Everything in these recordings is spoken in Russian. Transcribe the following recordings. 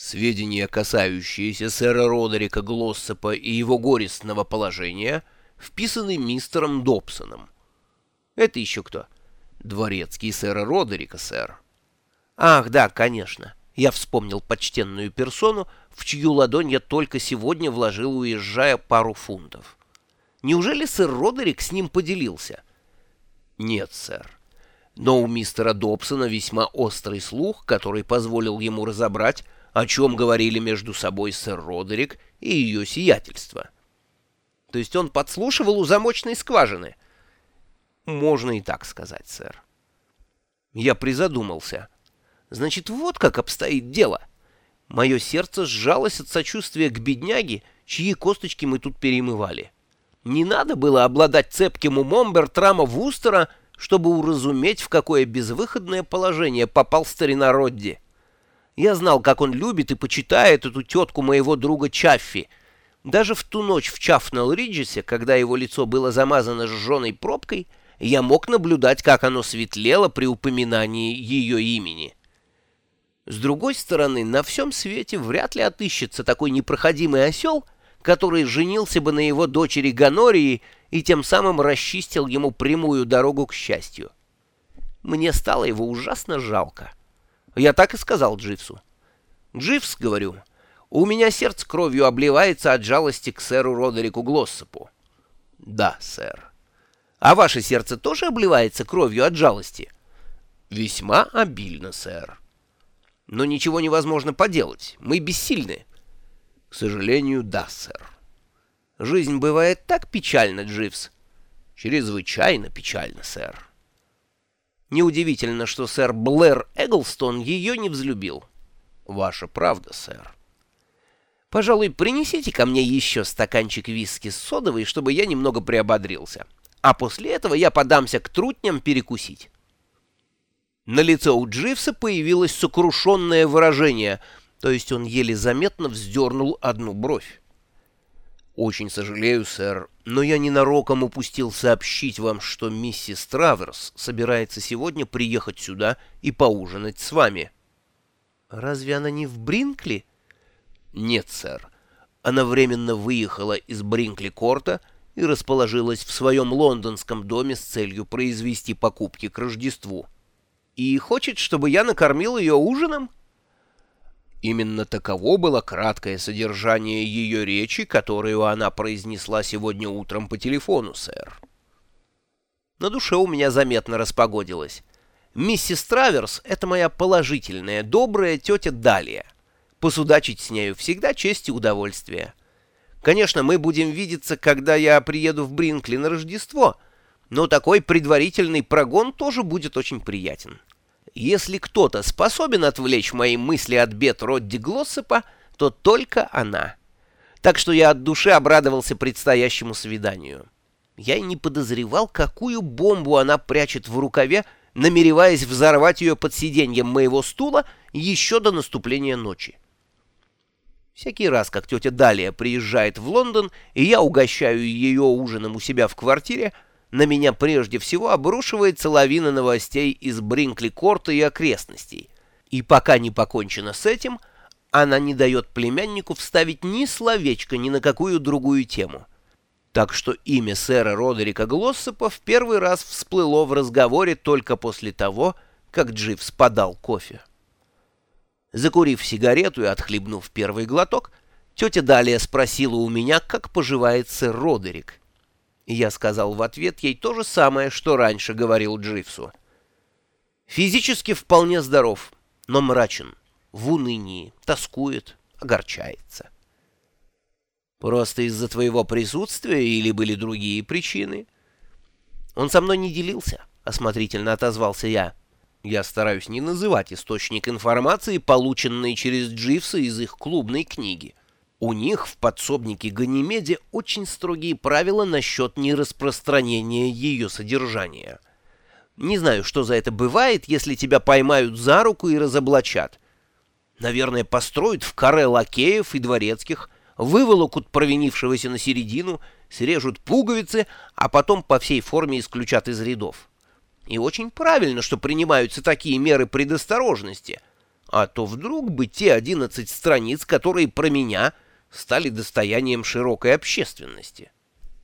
Сведения, касающиеся сэра Родерика Глоссопа и его горестного положения, вписаны мистером Добсоном. Это еще кто? Дворецкий сэра Родерика, сэр. Ах, да, конечно. Я вспомнил почтенную персону, в чью ладонь я только сегодня вложил, уезжая пару фунтов. Неужели сэр Родерик с ним поделился? Нет, сэр. Но у мистера Добсона весьма острый слух, который позволил ему разобрать, о чем говорили между собой сэр Родерик и ее сиятельство. То есть он подслушивал у замочной скважины? Можно и так сказать, сэр. Я призадумался. Значит, вот как обстоит дело. Мое сердце сжалось от сочувствия к бедняге, чьи косточки мы тут перемывали. Не надо было обладать цепким умом Бертрама Вустера, чтобы уразуметь, в какое безвыходное положение попал старина Родди. Я знал, как он любит и почитает эту тетку моего друга Чаффи. Даже в ту ночь в Чафнелл-Риджесе, когда его лицо было замазано сжженной пробкой, я мог наблюдать, как оно светлело при упоминании ее имени. С другой стороны, на всем свете вряд ли отыщется такой непроходимый осел, который женился бы на его дочери Ганории и тем самым расчистил ему прямую дорогу к счастью. Мне стало его ужасно жалко. Я так и сказал Дживсу. «Дживс, — говорю, — у меня сердце кровью обливается от жалости к сэру Родерику Глоссопу». «Да, сэр». «А ваше сердце тоже обливается кровью от жалости?» «Весьма обильно, сэр». «Но ничего невозможно поделать. Мы бессильны». «К сожалению, да, сэр». «Жизнь бывает так печальна, Дживс». «Чрезвычайно печально, сэр». Неудивительно, что сэр Блэр Эглстон ее не взлюбил. Ваша правда, сэр. Пожалуй, принесите ко мне еще стаканчик виски с содовой, чтобы я немного приободрился. А после этого я подамся к трутням перекусить. На лице у Дживса появилось сокрушенное выражение, то есть он еле заметно вздернул одну бровь. «Очень сожалею, сэр, но я ненароком упустил сообщить вам, что миссис Траверс собирается сегодня приехать сюда и поужинать с вами». «Разве она не в Бринкли?» «Нет, сэр. Она временно выехала из Бринкли-корта и расположилась в своем лондонском доме с целью произвести покупки к Рождеству. И хочет, чтобы я накормил ее ужином?» Именно таково было краткое содержание ее речи, которую она произнесла сегодня утром по телефону, сэр. На душе у меня заметно распогодилось. Миссис Траверс — это моя положительная, добрая тетя Далия. Посудачить с нею всегда честь и удовольствие. Конечно, мы будем видеться, когда я приеду в Бринкли на Рождество, но такой предварительный прогон тоже будет очень приятен. Если кто-то способен отвлечь мои мысли от бед Родди Глоссепа, то только она. Так что я от души обрадовался предстоящему свиданию. Я и не подозревал, какую бомбу она прячет в рукаве, намереваясь взорвать ее под сиденьем моего стула еще до наступления ночи. Всякий раз, как тетя Далия приезжает в Лондон, и я угощаю ее ужином у себя в квартире, на меня прежде всего обрушивается лавина новостей из Бринкли-Корта и окрестностей. И пока не покончено с этим, она не дает племяннику вставить ни словечко ни на какую другую тему. Так что имя сэра Родерика Глоссопа в первый раз всплыло в разговоре только после того, как Дживс подал кофе. Закурив сигарету и отхлебнув первый глоток, тетя Далия спросила у меня, как поживает сэр Родерик. Я сказал в ответ ей то же самое, что раньше говорил Дживсу. Физически вполне здоров, но мрачен, в унынии, тоскует, огорчается. Просто из-за твоего присутствия или были другие причины? Он со мной не делился, осмотрительно отозвался я. Я стараюсь не называть источник информации, полученный через Дживса из их клубной книги. У них в подсобнике Ганимеде очень строгие правила насчет нераспространения ее содержания. Не знаю, что за это бывает, если тебя поймают за руку и разоблачат. Наверное, построят в каре лакеев и дворецких, выволокут провинившегося на середину, срежут пуговицы, а потом по всей форме исключат из рядов. И очень правильно, что принимаются такие меры предосторожности — А то вдруг бы те 11 страниц, которые про меня, стали достоянием широкой общественности.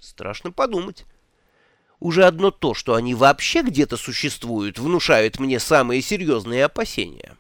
Страшно подумать. Уже одно то, что они вообще где-то существуют, внушает мне самые серьезные опасения.